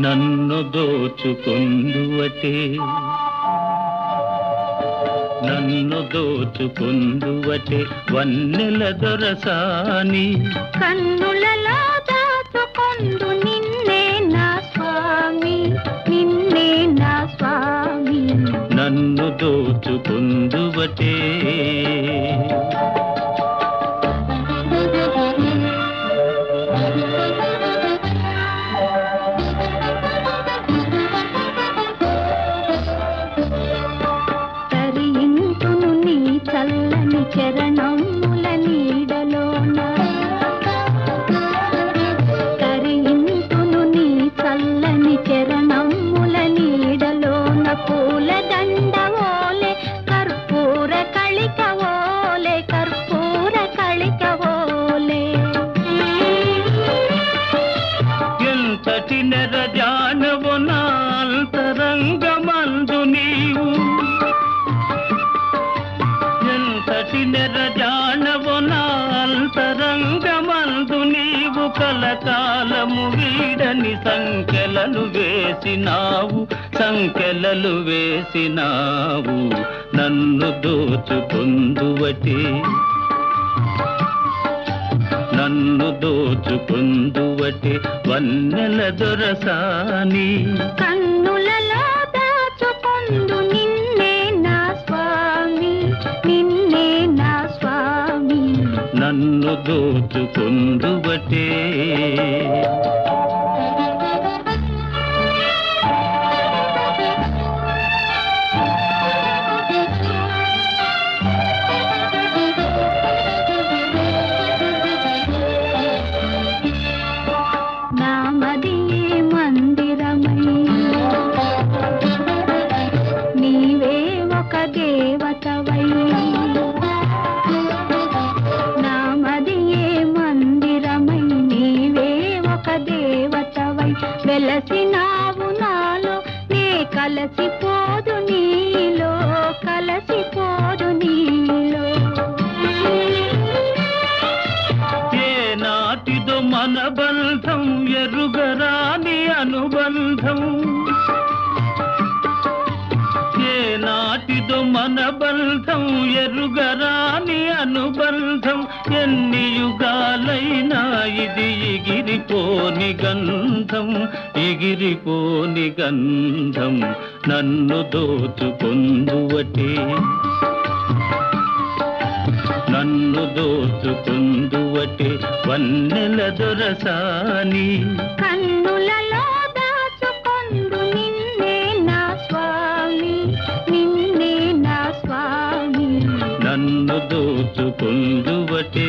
నన్ను దోచుకుందువటే నన్ను దోచుకుందువటే వన్నెల దొరసాని. కన్నులలో దాచుకొందు నిన్నే నా స్వామి నిన్నే నా స్వామి. నన్ను దోచుకుందువటే ఎంతటి నెరజానవు నాంతరంగమందు నీవు. ఎంతటి నెరజానవు నాంతరంగమందు నీవు కలకాలము వీడని సంఖ్యలను వేసినావు సంఖ్యలలు వేసినావు. నన్ను దోచుకుందువటే. నన్ను దోచుకుందువటే వన్నెల దొరసాని. కన్నులలో దాచుకొందు నిన్నే నా స్వామి నిన్నే నా స్వామి. నన్ను దోచుకుందువటే. ఒక దేవతవై వెలసినావు నాలో. నే కలసిపోదు నీలో కలసిపోదు నీలో. ఏ నాటిదో మన బంధం ఎరుగరాని అనుబంధం. ఏ నాటిదో మన బంధం ఎరుగరాని అనుబంధం ఎన్ని యుగాలైనా ఇది ఎగిరిపోని గంధం ఎగిరిపోని గంధం నన్ను దోచుకుందువటే. నన్ను దోచుకుందువటే వన్నెల దొరసాని. కన్నులలో ಗುರುತುಕೊಂಡುವಟೇ